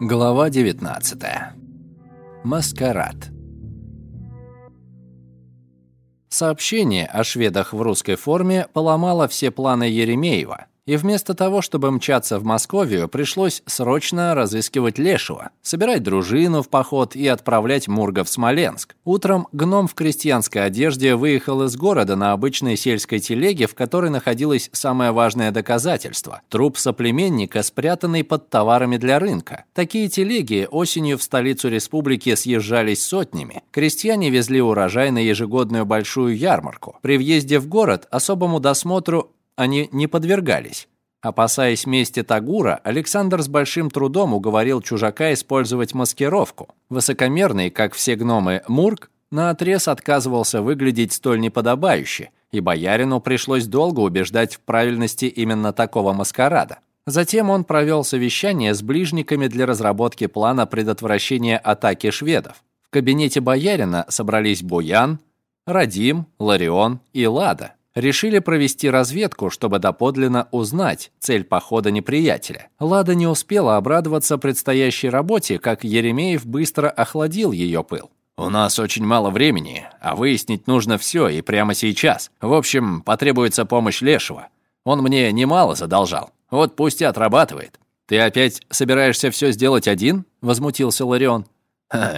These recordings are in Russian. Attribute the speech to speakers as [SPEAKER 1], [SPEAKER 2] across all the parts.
[SPEAKER 1] Глава 19. Маскарад. Сообщение о шведах в русской форме поломало все планы Еремеева, и вместо того, чтобы мчаться в Московию, пришлось срочно разыскивать Лешего, собирать дружину в поход и отправлять Мурга в Смоленск. Утром гном в крестьянской одежде выехал из города на обычной сельской телеге, в которой находилось самое важное доказательство – труп соплеменника, спрятанный под товарами для рынка. Такие телеги осенью в столицу республики съезжались сотнями. Крестьяне везли урожай на ежегодную большую ярмарку. При въезде в город особому досмотру они не подвергались. Опасаясь мести Тагура, Александр с большим трудом уговорил чужака использовать маскировку. Высокомерный, как все гномы, Мурк наотрез отказывался выглядеть столь неподобающе, и боярину пришлось долго убеждать в правильности именно такого маскарада. Затем он провел совещание с ближниками для разработки плана предотвращения атаки шведов. В кабинете боярина собрались Буян, Радим, Ларион и Лада решили провести разведку, чтобы доподлинно узнать цель похода неприятеля. Лада не успела обрадоваться предстоящей работе, как Еремеев быстро охладил ее пыл. «У нас очень мало времени, а выяснить нужно все и прямо сейчас. В общем, потребуется помощь Лешего. Он мне немало задолжал. Вот пусть и отрабатывает». «Ты опять собираешься все сделать один?» – возмутился Ларион.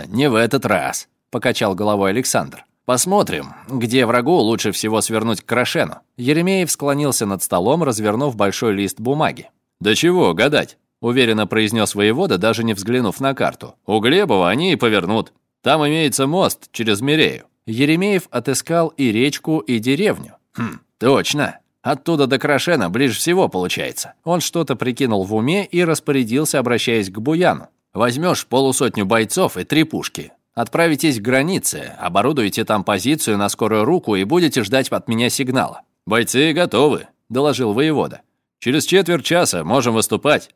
[SPEAKER 1] «Не в этот раз», – покачал головой Александр. Посмотрим, где врагу лучше всего свернуть к Крашену. Еремеев склонился над столом, развернув большой лист бумаги. «Да чего гадать?» – уверенно произнес воевода, даже не взглянув на карту. «У Глебова они и повернут. Там имеется мост через Мирею». Еремеев отыскал и речку, и деревню. «Хм, точно. Оттуда до Крашена ближе всего получается». Он что-то прикинул в уме и распорядился, обращаясь к Буяну. «Возьмешь полусотню бойцов и три пушки. Отправитесь к границе, оборудуйте там позицию на скорую руку и будете ждать от меня сигнала. Бойцы готовы, доложил воевода. Через четверть часа можем выступать.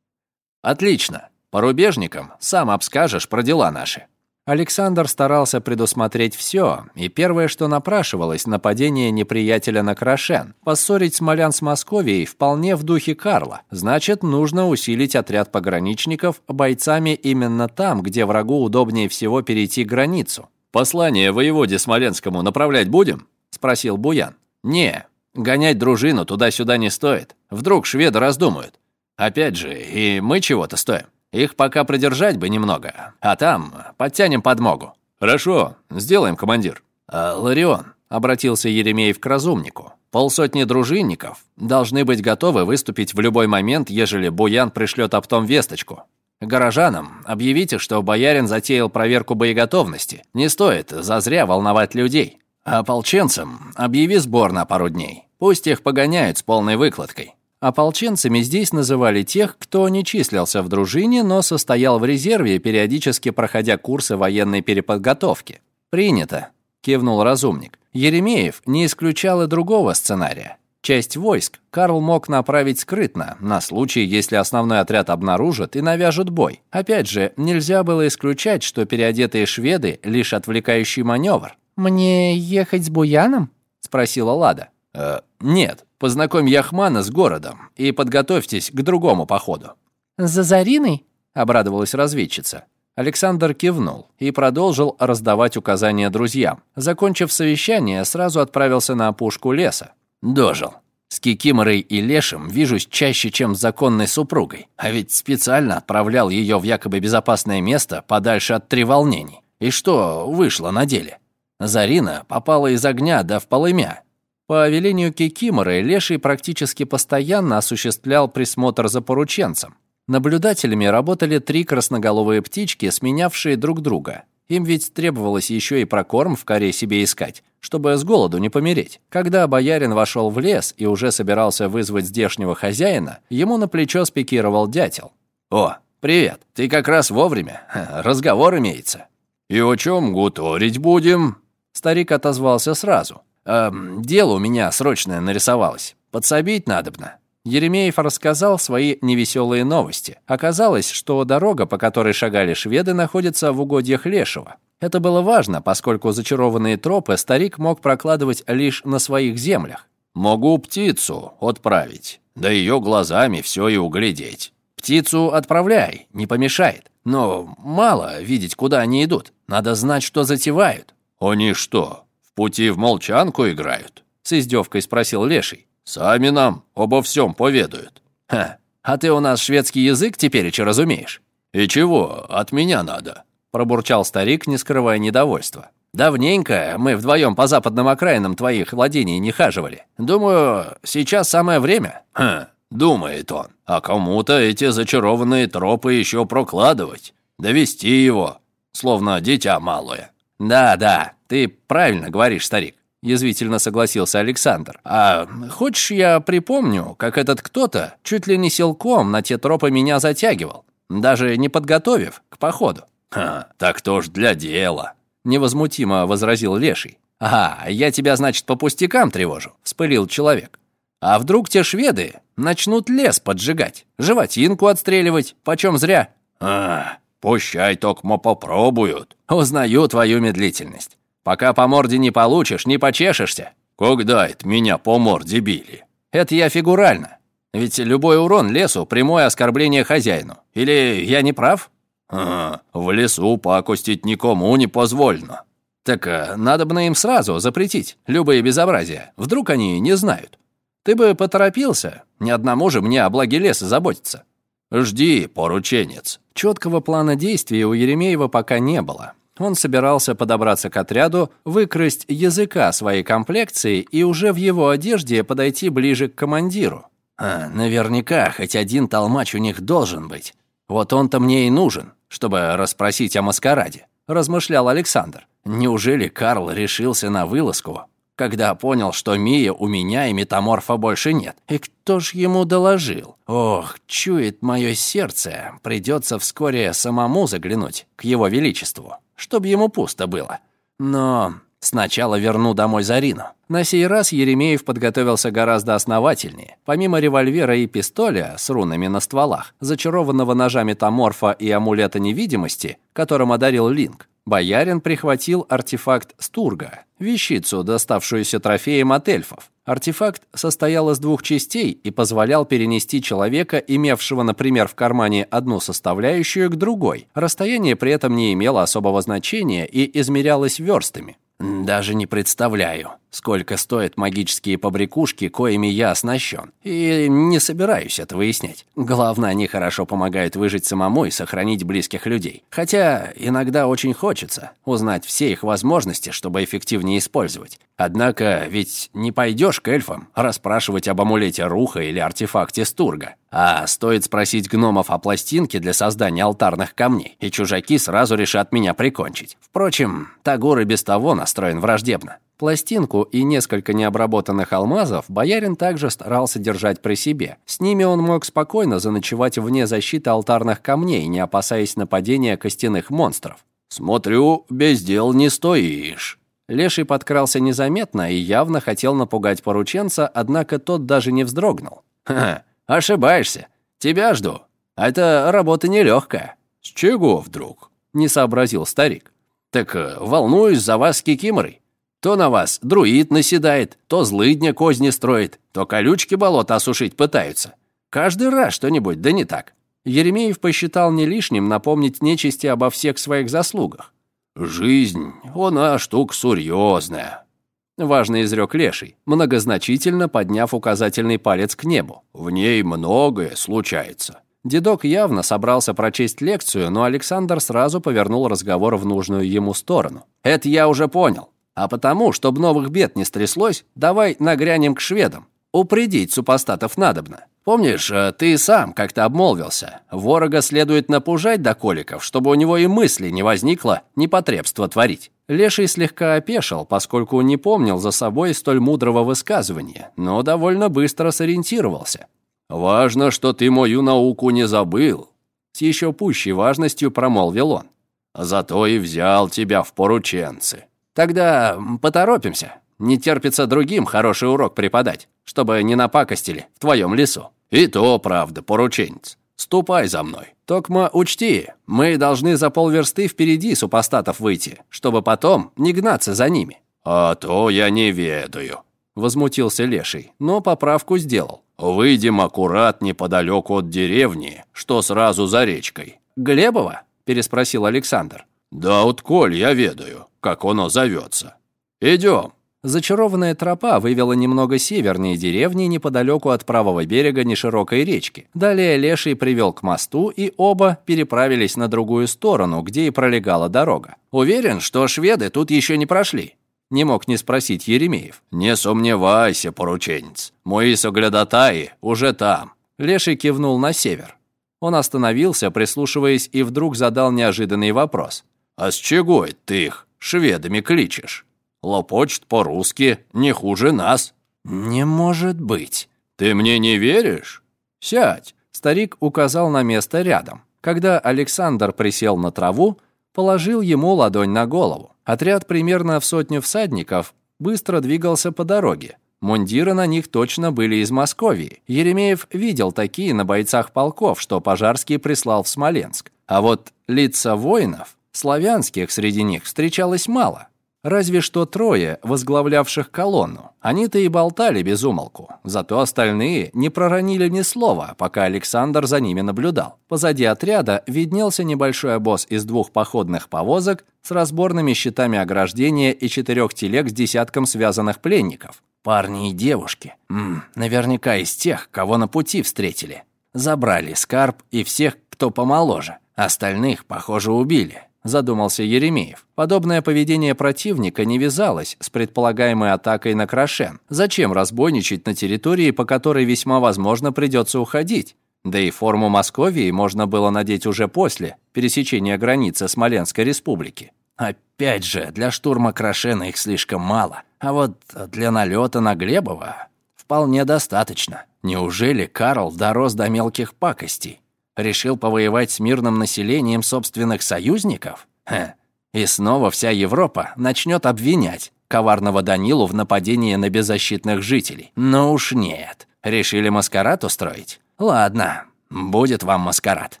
[SPEAKER 1] Отлично. По рубежникам сам обскажешь про дела наши. Александр старался предусмотреть все, и первое, что напрашивалось, нападение неприятеля на Крашен. Поссорить Смолян с Московией вполне в духе Карла. Значит, нужно усилить отряд пограничников бойцами именно там, где врагу удобнее всего перейти границу. «Послание воеводе Смоленскому направлять будем?» – спросил Буян. «Не, гонять дружину туда-сюда не стоит. Вдруг шведы раздумают. Опять же, и мы чего-то стоим. Их пока придержать бы немного, а там подтянем подмогу». «Хорошо, сделаем, командир». А, «Ларион», — обратился Еремеев к разумнику, «полсотни дружинников должны быть готовы выступить в любой момент, ежели Буян пришлет оптом весточку. Горожанам объявите, что боярин затеял проверку боеготовности. Не стоит зазря волновать людей. А ополченцам объяви сбор на пару дней. Пусть их погоняют с полной выкладкой. Ополченцами здесь называли тех, кто не числился в дружине, но состоял в резерве, периодически проходя курсы военной переподготовки. «Принято», — кивнул разумник. Еремеев не исключал и другого сценария. Часть войск Карл мог направить скрытно, на случай, если основной отряд обнаружат и навяжут бой. Опять же, нельзя было исключать, что переодетые шведы — лишь отвлекающий маневр.
[SPEAKER 2] «Мне ехать с Буяном?»
[SPEAKER 1] — спросила Лада. «Э, «Нет, познакомь Яхмана с городом и подготовьтесь к другому походу».
[SPEAKER 2] «За Зариной?»
[SPEAKER 1] — обрадовалась разведчица. Александр кивнул и продолжил раздавать указания друзьям. Закончив совещание, сразу отправился на опушку леса. Дожил. С Кикиморой и Лешим вижусь чаще, чем с законной супругой. А ведь специально отправлял ее в якобы безопасное место подальше от треволнений. И что вышло на деле? Зарина попала из огня да в полымя, по велению Кикиморы Леший практически постоянно осуществлял присмотр за порученцем. Наблюдателями работали три красноголовые птички, сменявшие друг друга. Им ведь требовалось еще и прокорм в коре себе искать, чтобы с голоду не помереть. Когда боярин вошел в лес и уже собирался вызвать здешнего хозяина, ему на плечо спикировал дятел. «О, привет, ты как раз вовремя. Разговор имеется». «И о чем гуторить будем?» Старик отозвался сразу. Эм, дело у меня срочное нарисовалось. Подсобить надобно». Еремеев рассказал свои невеселые новости. Оказалось, что дорога, по которой шагали шведы, находится в угодьях Лешего. Это было важно, поскольку зачарованные тропы старик мог прокладывать лишь на своих землях. «Могу птицу отправить, да ее глазами все и углядеть. Птицу отправляй, не помешает. Но мало видеть, куда они идут. Надо знать, что затевают». «Они что, пути в молчанку играют?» С издевкой спросил Леший. «Сами нам обо всем поведают». «Ха, а ты у нас шведский язык теперь еще разумеешь?» «И чего от меня надо?» Пробурчал старик, не скрывая недовольства. «Давненько мы вдвоем по западным окраинам твоих владений не хаживали. Думаю, сейчас самое время». «Хм, думает он. А кому-то эти зачарованные тропы еще прокладывать. Довести его, словно дитя малое». «Да, да, ты правильно говоришь, старик», — язвительно согласился Александр. «А хочешь, я припомню, как этот кто-то чуть ли не силком на те тропы меня затягивал, даже не подготовив к походу?» «Ха, так то ж для дела», — невозмутимо возразил Леший. «Ага, я тебя, значит, по пустякам тревожу», — вспылил человек. «А вдруг те шведы начнут лес поджигать, животинку отстреливать, почем зря?» «А, пущай токмо попробуют». «Узнаю твою медлительность. Пока по морде не получишь, не почешешься». «Когда это меня по морде били?» «Это я фигурально. Ведь любой урон лесу — прямое оскорбление хозяину. Или я не прав?» «А, в лесу пакостить никому не позволено». «Так э, надо бы им сразу запретить любые безобразия. Вдруг они не знают. Ты бы поторопился. Ни одному же мне о благе леса заботиться». «Жди, порученец». Четкого плана действий у Еремеева пока не было. Он собирался подобраться к отряду, выкрасть языка своей комплекции и уже в его одежде подойти ближе к командиру. А, наверняка хоть один толмач у них должен быть. Вот он-то мне и нужен, чтобы расспросить о маскараде, размышлял Александр. Неужели Карл решился на вылазку, когда понял, что Мия у меня и метаморфа больше нет? И кто ж ему доложил? Ох, чует мое сердце, придется вскоре самому заглянуть к его величеству, чтобы ему пусто было. Но Сначала верну домой Зарину. На сей раз Еремеев подготовился гораздо основательнее. Помимо револьвера и пистоля с рунами на стволах, зачарованного ножа метаморфа и амулета невидимости, которым одарил Линк, боярин прихватил артефакт Стурга, вещицу, доставшуюся трофеем от эльфов. Артефакт состоял из двух частей и позволял перенести человека, имевшего, например, в кармане одну составляющую, к другой. Расстояние при этом не имело особого значения и измерялось верстами. Даже не представляю, сколько стоят магические побрякушки, коими я оснащен. И не собираюсь это выяснять. Главное, они хорошо помогают выжить самому и сохранить близких людей. Хотя иногда очень хочется узнать все их возможности, чтобы эффективнее использовать. Однако ведь не пойдешь к эльфам расспрашивать об амулете Руха или артефакте Стурга. А стоит спросить гномов о пластинке для создания алтарных камней, и чужаки сразу решат меня прикончить. Впрочем, Тагур и без того настроен враждебно. Пластинку и несколько необработанных алмазов боярин также старался держать при себе. С ними он мог спокойно заночевать вне защиты алтарных камней, не опасаясь нападения костяных монстров. «Смотрю, без дел не стоишь». Леший подкрался незаметно и явно хотел напугать порученца, однако тот даже не вздрогнул. «Ха, ошибаешься. Тебя жду. А это работа нелегкая». «С чего вдруг?» — не сообразил старик. «Так э, волнуюсь за вас Кикиморой. То на вас друид наседает, то злыдня козни строит, то колючки болота осушить пытаются. Каждый раз что-нибудь, да не так. Еремеев посчитал не лишним напомнить нечисти обо всех своих заслугах. «Жизнь, она штука серьезная», — важно изрек Леший, многозначительно подняв указательный палец к небу. «В ней многое случается». Дедок явно собрался прочесть лекцию, но Александр сразу повернул разговор в нужную ему сторону. «Это я уже понял. А потому, чтобы новых бед не стряслось, давай нагрянем к шведам. Упредить супостатов надобно. Помнишь, э, ты сам как-то обмолвился. Ворога следует напужать до коликов, чтобы у него и мысли не возникло непотребство творить. Леший слегка опешил, поскольку не помнил за собой столь мудрого высказывания, но довольно быстро сориентировался. «Важно, что ты мою науку не забыл», — с еще пущей важностью промолвил он. «Зато и взял тебя в порученцы». Тогда поторопимся. Не терпится другим хороший урок преподать, чтобы не напакостили в твоем лесу. И то правда, порученец. Ступай за мной. Токма учти, мы должны за полверсты впереди супостатов выйти, чтобы потом не гнаться за ними. А то я не ведаю, возмутился Леший, но поправку сделал.
[SPEAKER 3] Выйдем аккурат неподалеку от деревни, что сразу за речкой».
[SPEAKER 1] «Глебова?» – переспросил Александр.
[SPEAKER 3] «Да вот коль я ведаю, как оно зовется. Идем».
[SPEAKER 1] Зачарованная тропа вывела немного севернее деревни неподалеку от правого берега неширокой речки. Далее Леший привел к мосту, и оба переправились на другую сторону, где и пролегала дорога. «Уверен, что шведы тут еще не прошли?» Не мог не спросить Еремеев.
[SPEAKER 3] «Не сомневайся, порученец. Мои соглядатаи уже там».
[SPEAKER 1] Леший кивнул на север. Он остановился, прислушиваясь, и вдруг задал неожиданный вопрос.
[SPEAKER 3] «А с чего ты их шведами кличешь?» лопочет по-русски не хуже нас».
[SPEAKER 1] «Не может быть».
[SPEAKER 3] «Ты мне не веришь?»
[SPEAKER 1] «Сядь». Старик указал на место рядом. Когда Александр присел на траву, положил ему ладонь на голову. Отряд примерно в сотню всадников быстро двигался по дороге. Мундиры на них точно были из Московии. Еремеев видел такие на бойцах полков, что Пожарский прислал в Смоленск. А вот лица воинов, славянских среди них, встречалось мало. Разве что трое, возглавлявших колонну. Они-то и болтали без умолку. Зато остальные не проронили ни слова, пока Александр за ними наблюдал. Позади отряда виднелся небольшой обоз из двух походных повозок с разборными щитами ограждения и четырех телег с десятком связанных пленников. Парни и девушки. М наверняка из тех, кого на пути встретили. Забрали скарб и всех, кто помоложе. Остальных, похоже, убили задумался Еремеев. Подобное поведение противника не вязалось с предполагаемой атакой на Крашен. Зачем разбойничать на территории, по которой весьма возможно придется уходить? Да и форму Московии можно было надеть уже после пересечения границы Смоленской республики. Опять же, для штурма Крашена их слишком мало, а вот для налета на Глебова вполне достаточно. Неужели Карл дорос до мелких пакостей? Решил повоевать с мирным населением собственных союзников? Хе. И снова вся Европа начнет обвинять коварного Данилу в нападении на беззащитных жителей. Но уж нет. Решили маскарад устроить? Ладно, будет вам маскарад.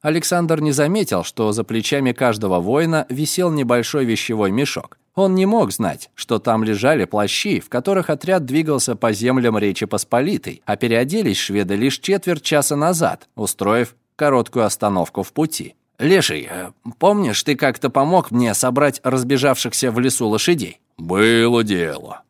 [SPEAKER 1] Александр не заметил, что за плечами каждого воина висел небольшой вещевой мешок. Он не мог знать, что там лежали плащи, в которых отряд двигался по землям Речи Посполитой, а переоделись шведы лишь четверть часа назад, устроив короткую остановку в пути. «Леший, э, помнишь, ты как-то помог мне собрать разбежавшихся в лесу лошадей?»
[SPEAKER 3] «Было дело».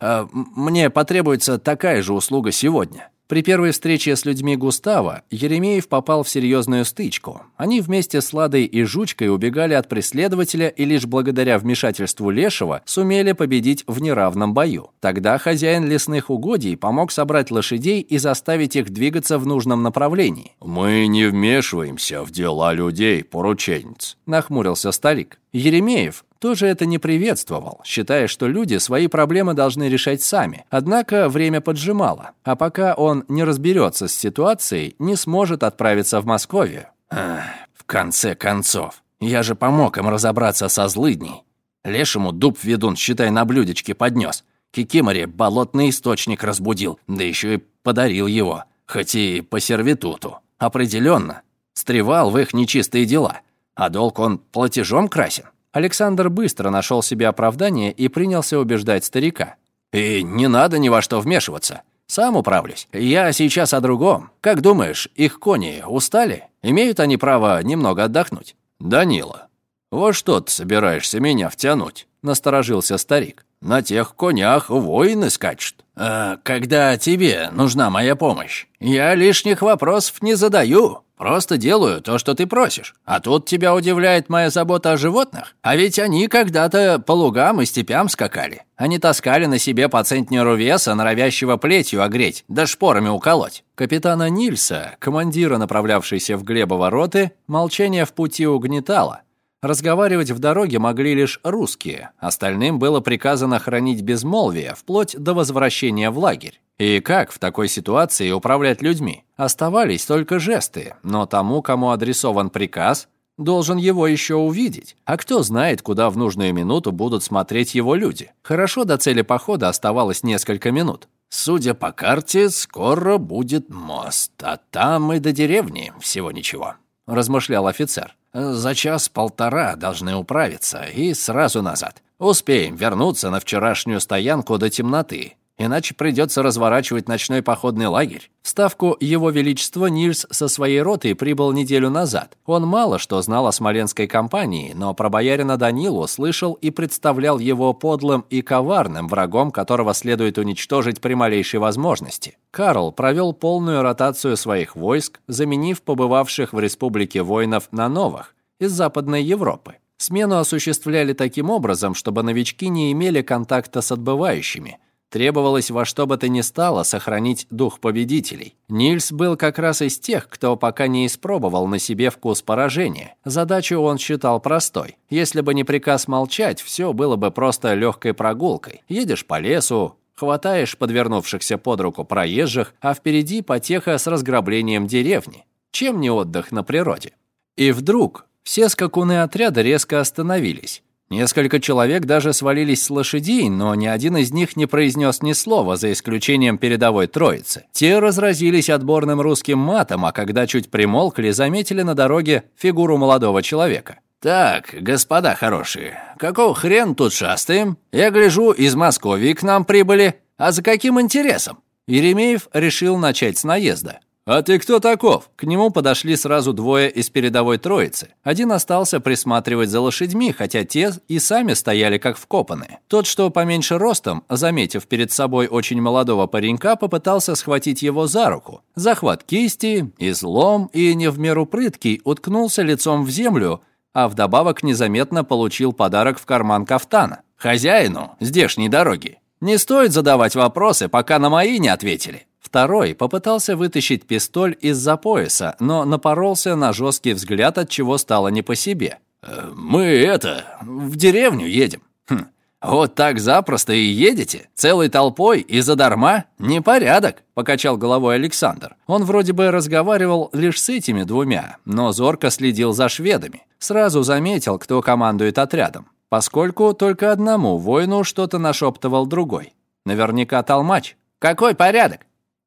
[SPEAKER 1] Э, «Мне потребуется такая же услуга сегодня. При первой встрече с людьми Густава Еремеев попал в серьезную стычку. Они вместе с Ладой и Жучкой убегали от преследователя и лишь благодаря вмешательству Лешего сумели победить в неравном бою. Тогда хозяин лесных угодий помог собрать лошадей и заставить их двигаться в нужном направлении.
[SPEAKER 3] «Мы не вмешиваемся в дела людей, порученец», —
[SPEAKER 1] нахмурился старик. Еремеев тоже это не приветствовал, считая, что люди свои проблемы должны решать сами. Однако время поджимало, а пока он не разберется с ситуацией, не сможет отправиться в Московию. Ах, в конце концов, я же помог им разобраться со злыдней. Лешему дуб ведун, считай, на блюдечке поднес. Кикиморе болотный источник разбудил, да еще и подарил его, хоть и по сервитуту. Определенно, стревал в их нечистые дела, а долг он платежом красен. Александр быстро нашел себе оправдание и принялся убеждать старика. «И не надо ни во что вмешиваться. Сам управлюсь. Я сейчас о другом. Как думаешь, их кони устали? Имеют они право немного отдохнуть?»
[SPEAKER 3] «Данила, во что ты собираешься меня втянуть?» — насторожился старик. «На тех конях воины скачут».
[SPEAKER 1] «А когда тебе нужна моя помощь? Я лишних вопросов не задаю. Просто делаю то, что ты просишь. А тут тебя удивляет моя забота о животных? А ведь они когда-то по лугам и степям скакали. Они таскали на себе по центнеру веса, норовящего плетью огреть, да шпорами уколоть. Капитана Нильса, командира, направлявшейся в Глебово роты, молчание в пути угнетало. Разговаривать в дороге могли лишь русские, остальным было приказано хранить безмолвие вплоть до возвращения в лагерь. И как в такой ситуации управлять людьми? Оставались только жесты, но тому, кому адресован приказ, должен его еще увидеть. А кто знает, куда в нужную минуту будут смотреть его люди? Хорошо, до цели похода оставалось несколько минут. Судя по карте, скоро будет мост, а там и до деревни всего ничего, размышлял офицер. За час-полтора должны управиться и сразу назад. Успеем вернуться на вчерашнюю стоянку до темноты.
[SPEAKER 3] Иначе придется разворачивать ночной походный лагерь.
[SPEAKER 1] В ставку Его Величества Нильс со своей ротой прибыл неделю назад. Он мало что знал о Смоленской кампании, но про боярина Данилу слышал и представлял его подлым и коварным врагом, которого следует уничтожить при малейшей возможности. Карл провел полную ротацию своих войск, заменив побывавших в республике воинов на новых из Западной Европы. Смену осуществляли таким образом, чтобы новички не имели контакта с отбывающими. Требовалось во что бы то ни стало сохранить дух победителей. Нильс был как раз из тех, кто пока не испробовал на себе вкус поражения. Задачу он считал простой. Если бы не приказ молчать, все было бы просто легкой прогулкой. Едешь по лесу, хватаешь подвернувшихся под руку проезжих, а впереди потеха с разграблением деревни. Чем не отдых на природе? И вдруг все скакуны отряда резко остановились. Несколько человек даже свалились с лошадей, но ни один из них не произнес ни слова, за исключением передовой троицы. Те разразились отборным русским матом, а когда чуть примолкли, заметили на дороге фигуру молодого человека.
[SPEAKER 3] «Так, господа хорошие, какого хрен тут шастаем? Я гляжу, из Москвы к нам прибыли. А за каким интересом?»
[SPEAKER 1] Еремеев решил начать с наезда.
[SPEAKER 3] «А ты кто таков?»
[SPEAKER 1] К нему подошли сразу двое из передовой троицы. Один остался присматривать за лошадьми, хотя те и сами стояли как вкопанные. Тот, что поменьше ростом, заметив перед собой очень молодого паренька, попытался схватить его за руку. Захват кисти, излом и не в меру прыткий уткнулся лицом в землю, а вдобавок незаметно получил подарок в карман кафтана. «Хозяину здешней дороги. Не стоит задавать вопросы, пока на мои не ответили». Второй попытался вытащить пистоль из-за пояса, но напоролся на жесткий взгляд, от чего стало не по себе.
[SPEAKER 3] «Э, «Мы это, в деревню едем».
[SPEAKER 1] Хм, «Вот так запросто и едете? Целой толпой и задарма? Непорядок», — покачал головой Александр. Он вроде бы разговаривал лишь с этими двумя, но зорко следил за шведами. Сразу заметил, кто командует отрядом, поскольку только одному воину что-то нашептывал другой. Наверняка толмач. «Какой порядок?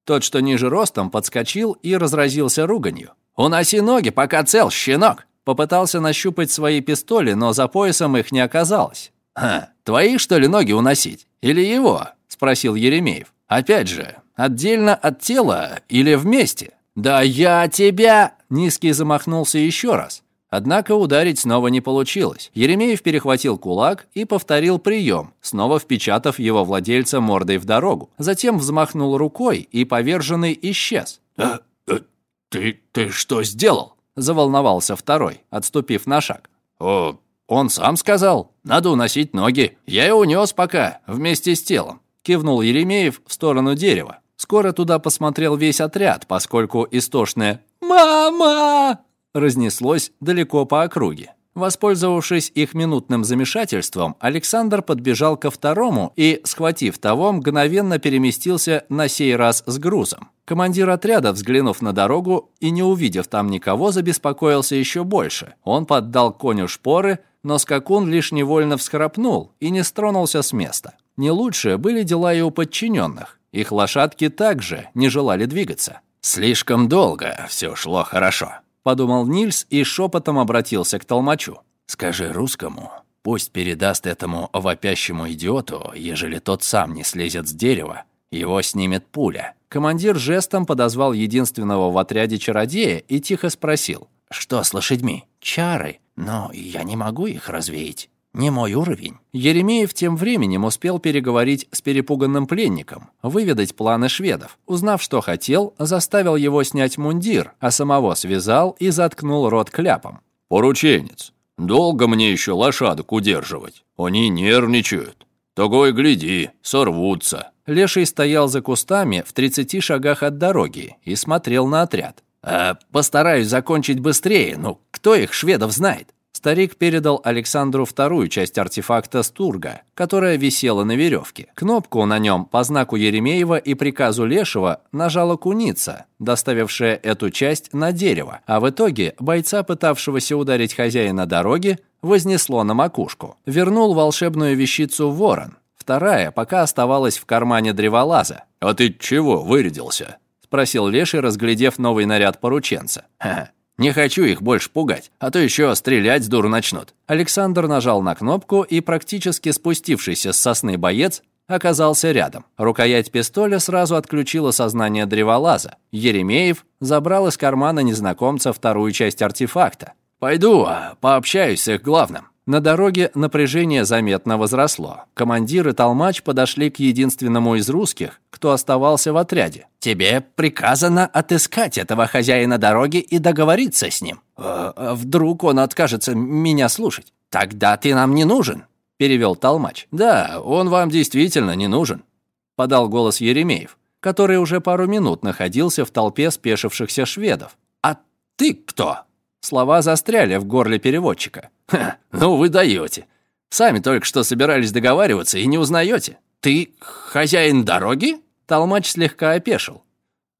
[SPEAKER 1] Тот, что ниже ростом, подскочил и разразился руганью. «Уноси ноги, пока цел, щенок!» Попытался нащупать свои пистоли, но за поясом их не оказалось. «Ха, твои, что ли, ноги уносить? Или его?» – спросил Еремеев. «Опять же, отдельно от тела или вместе?» «Да я тебя!» – Низкий замахнулся еще раз. Однако ударить снова не получилось. Еремеев перехватил кулак и повторил прием, снова впечатав его владельца мордой в дорогу. Затем взмахнул рукой, и поверженный исчез.
[SPEAKER 3] «А, а, ты, ты что сделал?»
[SPEAKER 1] – заволновался второй, отступив на шаг.
[SPEAKER 3] «О, он сам сказал, надо уносить ноги. Я и унес пока, вместе с телом», –
[SPEAKER 1] кивнул Еремеев в сторону дерева. Скоро туда посмотрел весь отряд, поскольку истошное «Мама!» Разнеслось далеко по округе. Воспользовавшись их минутным замешательством, Александр подбежал ко второму и, схватив того, мгновенно переместился на сей раз с грузом. Командир отряда, взглянув на дорогу и не увидев там никого, забеспокоился еще больше. Он поддал коню шпоры, но скакун лишь невольно всхрапнул и не стронулся с места. Не лучше были дела и у подчиненных. Их лошадки также не желали двигаться.
[SPEAKER 3] «Слишком долго все шло хорошо»,
[SPEAKER 1] подумал Нильс и шепотом обратился к толмачу.
[SPEAKER 3] «Скажи русскому, пусть передаст этому вопящему идиоту, ежели тот сам не слезет с дерева, его снимет пуля».
[SPEAKER 1] Командир жестом подозвал единственного в отряде чародея и тихо спросил.
[SPEAKER 3] «Что с лошадьми? Чары, но я не могу их развеять». Не мой уровень.
[SPEAKER 1] Еремеев тем временем успел переговорить с перепуганным пленником, выведать планы шведов. Узнав, что хотел, заставил его снять мундир, а самого связал и заткнул рот кляпом.
[SPEAKER 3] «Порученец, долго мне еще лошадок удерживать? Они нервничают. Того и гляди, сорвутся».
[SPEAKER 1] Леший стоял за кустами в 30 шагах от дороги и смотрел на отряд.
[SPEAKER 3] «А постараюсь закончить быстрее, ну кто их, шведов, знает?»
[SPEAKER 1] Старик передал Александру вторую часть артефакта Стурга, которая висела на веревке. Кнопку на нем по знаку Еремеева и приказу Лешего нажала куница, доставившая эту часть на дерево, а в итоге бойца, пытавшегося ударить хозяина дороги, вознесло на макушку. Вернул волшебную вещицу ворон. Вторая пока оставалась в кармане древолаза.
[SPEAKER 3] «А ты чего вырядился?»
[SPEAKER 1] – спросил Леший, разглядев новый наряд порученца.
[SPEAKER 3] «Ха, не хочу их больше пугать, а то еще стрелять с начнут».
[SPEAKER 1] Александр нажал на кнопку, и практически спустившийся с сосны боец оказался рядом. Рукоять пистоля сразу отключила сознание древолаза. Еремеев забрал из кармана незнакомца вторую часть артефакта. «Пойду, а пообщаюсь с их главным». На дороге напряжение заметно возросло. Командир и толмач подошли к единственному из русских, кто оставался в отряде.
[SPEAKER 3] «Тебе приказано отыскать этого хозяина дороги и договориться с ним.
[SPEAKER 1] А, а вдруг он откажется меня слушать?
[SPEAKER 3] Тогда ты нам не нужен», — перевел толмач.
[SPEAKER 1] «Да, он вам действительно не нужен», — подал голос Еремеев, который уже пару минут находился в толпе спешившихся шведов.
[SPEAKER 3] «А ты кто?»
[SPEAKER 1] Слова застряли в горле переводчика.
[SPEAKER 3] «Ха, ну вы даете. Сами только что собирались договариваться и не узнаете. Ты хозяин дороги?»
[SPEAKER 1] Толмач слегка опешил.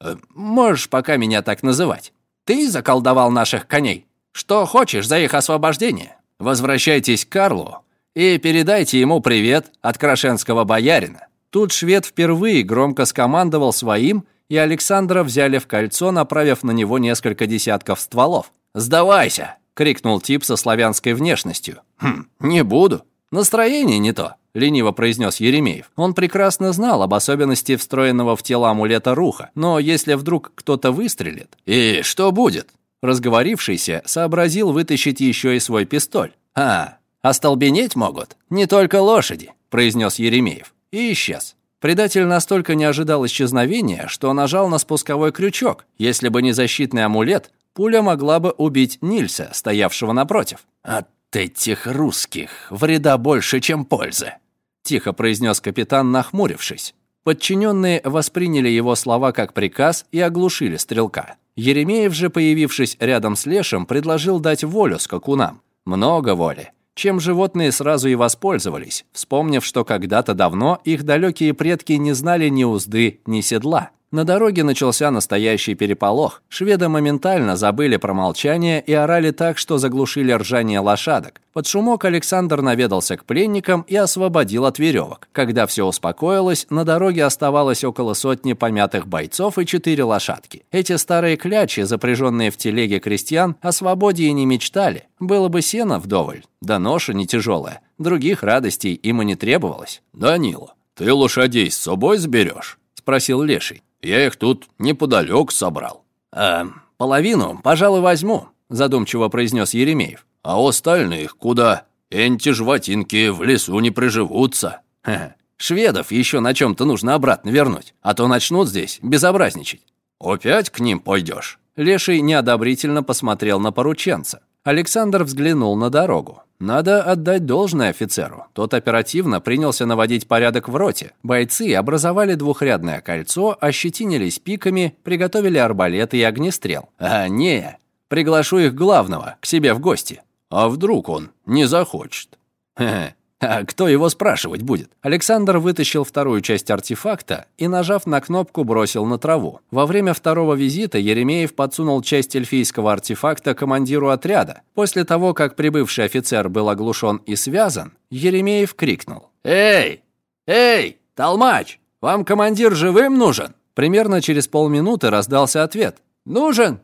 [SPEAKER 1] «Э, «Можешь пока меня так называть.
[SPEAKER 3] Ты заколдовал наших коней. Что хочешь за их освобождение?
[SPEAKER 1] Возвращайтесь к Карлу и передайте ему привет от крашенского боярина». Тут швед впервые громко скомандовал своим, и Александра взяли в кольцо, направив на него несколько десятков стволов.
[SPEAKER 3] «Сдавайся!»
[SPEAKER 1] — крикнул тип со славянской внешностью.
[SPEAKER 3] «Хм, не буду.
[SPEAKER 1] Настроение не то», — лениво произнес Еремеев. Он прекрасно знал об особенности встроенного в тело амулета руха, но если вдруг кто-то выстрелит...
[SPEAKER 3] «И что будет?»
[SPEAKER 1] Разговорившийся сообразил вытащить еще и свой пистоль.
[SPEAKER 3] «А, остолбенеть могут? Не только лошади», — произнес Еремеев.
[SPEAKER 1] И исчез. Предатель настолько не ожидал исчезновения, что нажал на спусковой крючок. Если бы не защитный амулет, пуля могла бы убить Нильса, стоявшего напротив.
[SPEAKER 3] «От этих русских вреда больше, чем пользы», —
[SPEAKER 1] тихо произнес капитан, нахмурившись. Подчиненные восприняли его слова как приказ и оглушили стрелка. Еремеев же, появившись рядом с Лешем, предложил дать волю скакунам. Много воли чем животные сразу и воспользовались, вспомнив, что когда-то давно их далекие предки не знали ни узды, ни седла. На дороге начался настоящий переполох. Шведы моментально забыли про молчание и орали так, что заглушили ржание лошадок. Под шумок Александр наведался к пленникам и освободил от веревок. Когда все успокоилось, на дороге оставалось около сотни помятых бойцов и четыре лошадки. Эти старые клячи, запряженные в телеге крестьян, о свободе и не мечтали. Было бы сено вдоволь, да ноша не тяжелая. Других радостей им и не требовалось.
[SPEAKER 3] «Данила, ты лошадей с собой сберешь?» – спросил Леший. Я их тут неподалеку собрал».
[SPEAKER 1] «Э, половину, пожалуй, возьму», — задумчиво произнес Еремеев.
[SPEAKER 3] «А остальных куда? Энти жватинки в лесу не приживутся».
[SPEAKER 1] Ха -ха. «Шведов еще на чем-то нужно обратно вернуть, а то начнут здесь безобразничать».
[SPEAKER 3] «Опять к ним пойдешь?»
[SPEAKER 1] Леший неодобрительно посмотрел на порученца. Александр взглянул на дорогу. Надо отдать должное офицеру. Тот оперативно принялся наводить порядок в роте. Бойцы образовали двухрядное кольцо, ощетинились пиками, приготовили арбалеты и огнестрел. А не, приглашу их главного к себе в гости.
[SPEAKER 3] А вдруг он не захочет?
[SPEAKER 1] Хе -хе. А кто его спрашивать будет? Александр вытащил вторую часть артефакта и, нажав на кнопку, бросил на траву. Во время второго визита Еремеев подсунул часть эльфийского артефакта командиру отряда. После того, как прибывший офицер был оглушен и связан, Еремеев крикнул.
[SPEAKER 3] «Эй! Эй! Толмач! Вам командир живым нужен?»
[SPEAKER 1] Примерно через полминуты раздался ответ.
[SPEAKER 3] «Нужен!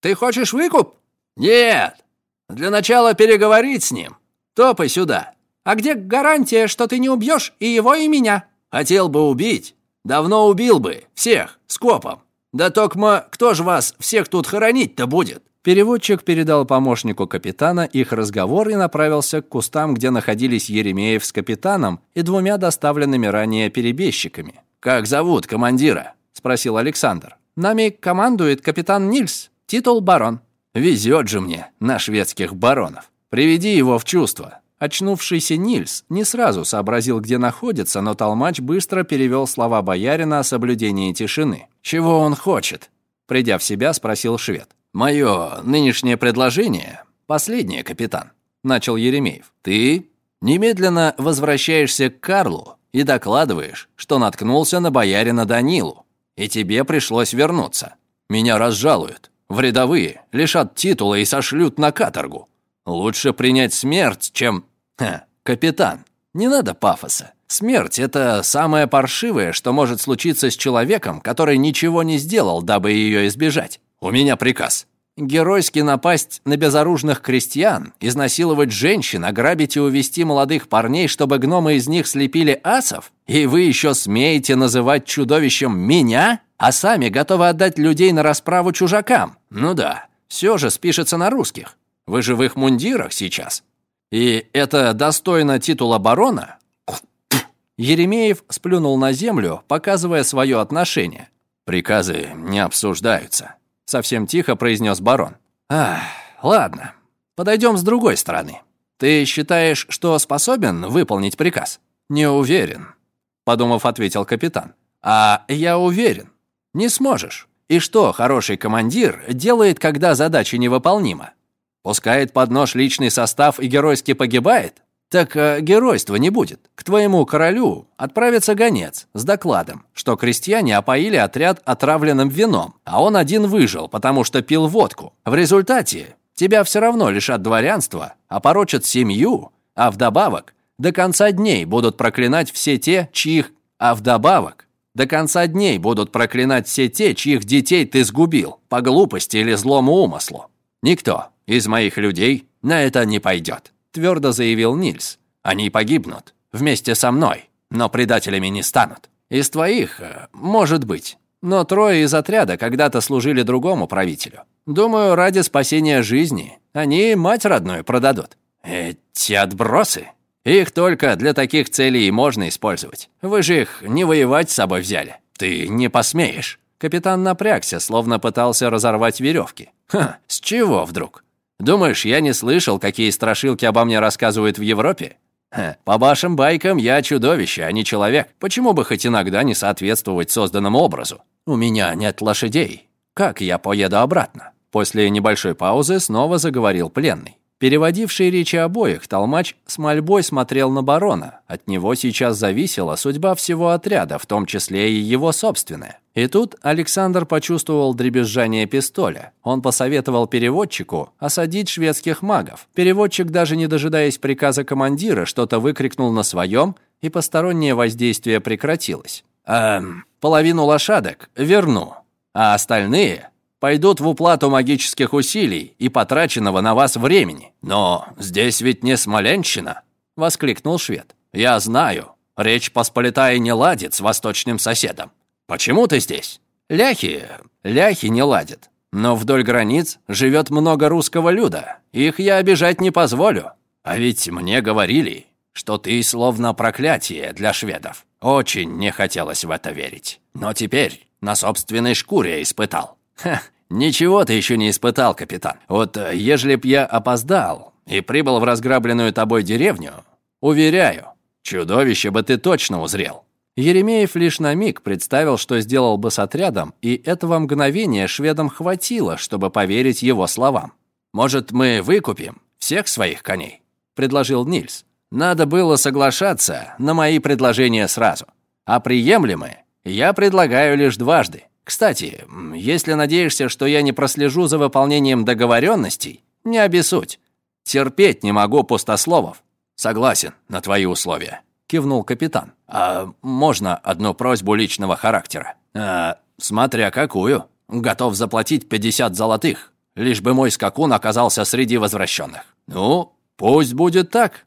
[SPEAKER 3] Ты хочешь выкуп?»
[SPEAKER 1] «Нет! Для начала переговорить с ним. Топай сюда!»
[SPEAKER 2] А где гарантия, что ты не убьешь и его, и меня?»
[SPEAKER 1] «Хотел бы убить. Давно убил бы. Всех. Скопом. Да токма, кто ж вас всех тут хоронить-то будет?» Переводчик передал помощнику капитана их разговор и направился к кустам, где находились Еремеев с капитаном и двумя доставленными ранее перебежчиками. «Как зовут командира?» – спросил Александр.
[SPEAKER 2] «Нами командует капитан Нильс, титул барон».
[SPEAKER 1] «Везет же мне на шведских баронов. Приведи его в чувство. Очнувшийся Нильс не сразу сообразил, где находится, но толмач быстро перевел слова боярина о соблюдении тишины. «Чего он хочет?» Придя в себя, спросил швед. «Мое нынешнее предложение, последнее, капитан», — начал Еремеев. «Ты немедленно возвращаешься к Карлу и докладываешь, что наткнулся на боярина Данилу, и тебе пришлось вернуться. Меня разжалуют, в рядовые, лишат титула и сошлют на каторгу. Лучше принять смерть, чем Ха, капитан, не надо пафоса. Смерть — это самое паршивое, что может случиться с человеком, который ничего не сделал, дабы ее избежать. У меня приказ. Геройски напасть на безоружных крестьян, изнасиловать женщин, ограбить и увести молодых парней, чтобы гномы из них слепили асов? И вы еще смеете называть чудовищем меня? А сами готовы отдать людей на расправу чужакам? Ну да, все же спишется на русских. Вы же в их мундирах сейчас. И это достойно титула барона? Еремеев сплюнул на землю, показывая свое отношение. «Приказы не обсуждаются», — совсем тихо произнес барон. «Ах, ладно, подойдем с другой стороны. Ты считаешь, что способен выполнить приказ?» «Не уверен», — подумав, ответил капитан. «А я уверен. Не сможешь. И что хороший командир делает, когда задача невыполнима? Пускает под нож личный состав и геройски погибает? Так э, геройства не будет. К твоему королю отправится гонец с докладом, что крестьяне опоили отряд отравленным вином, а он один выжил, потому что пил водку. В результате тебя все равно лишат дворянства, опорочат семью, а вдобавок до конца дней будут проклинать все те, чьих... А вдобавок до конца дней будут проклинать все те, чьих детей ты сгубил по глупости или злому умыслу. Никто из моих людей на это не пойдет твердо заявил Нильс. «Они погибнут вместе со мной, но предателями не станут. Из твоих, э, может быть. Но трое из отряда когда-то служили другому правителю. Думаю, ради спасения жизни они мать родную продадут. Эти отбросы. Их только для таких целей и можно использовать. Вы же их не воевать с собой взяли. Ты не посмеешь». Капитан напрягся, словно пытался разорвать веревки. «Ха, с чего вдруг? Думаешь, я не слышал, какие страшилки обо мне рассказывают в Европе? Ха, по вашим байкам я чудовище, а не человек. Почему бы хоть иногда не соответствовать созданному образу? У меня нет лошадей. Как я поеду обратно? После небольшой паузы снова заговорил пленный. Переводивший речи обоих, толмач с мольбой смотрел на барона. От него сейчас зависела судьба всего отряда, в том числе и его собственная. И тут Александр почувствовал дребезжание пистоля. Он посоветовал переводчику осадить шведских магов. Переводчик, даже не дожидаясь приказа командира, что-то выкрикнул на своем, и постороннее воздействие прекратилось. «Эм, половину лошадок верну, а остальные пойдут в уплату магических усилий и потраченного на вас времени. Но здесь ведь не Смоленщина!» — воскликнул швед. «Я знаю, речь Посполитая не ладит с восточным соседом. Почему ты здесь? Ляхи, ляхи не ладят. Но вдоль границ живет много русского люда. Их я обижать не позволю. А ведь мне говорили, что ты словно проклятие для шведов. Очень не хотелось в это верить. Но теперь на собственной шкуре испытал. Ха, ничего ты еще не испытал, капитан. Вот э, ежели б я опоздал и прибыл в разграбленную тобой деревню, уверяю, чудовище бы ты точно узрел. Еремеев лишь на миг представил, что сделал бы с отрядом, и этого мгновения шведам хватило, чтобы поверить его словам. «Может, мы выкупим всех своих коней?» – предложил Нильс. «Надо было соглашаться на мои предложения сразу. А приемлемые я предлагаю лишь дважды. Кстати, если надеешься, что я не прослежу за выполнением договоренностей, не обессудь. Терпеть не могу пустословов. Согласен на твои условия», — кивнул капитан. «А можно одну просьбу личного характера?» «А, смотря какую. Готов заплатить 50 золотых, лишь бы мой скакун оказался среди возвращенных». «Ну, пусть будет так»,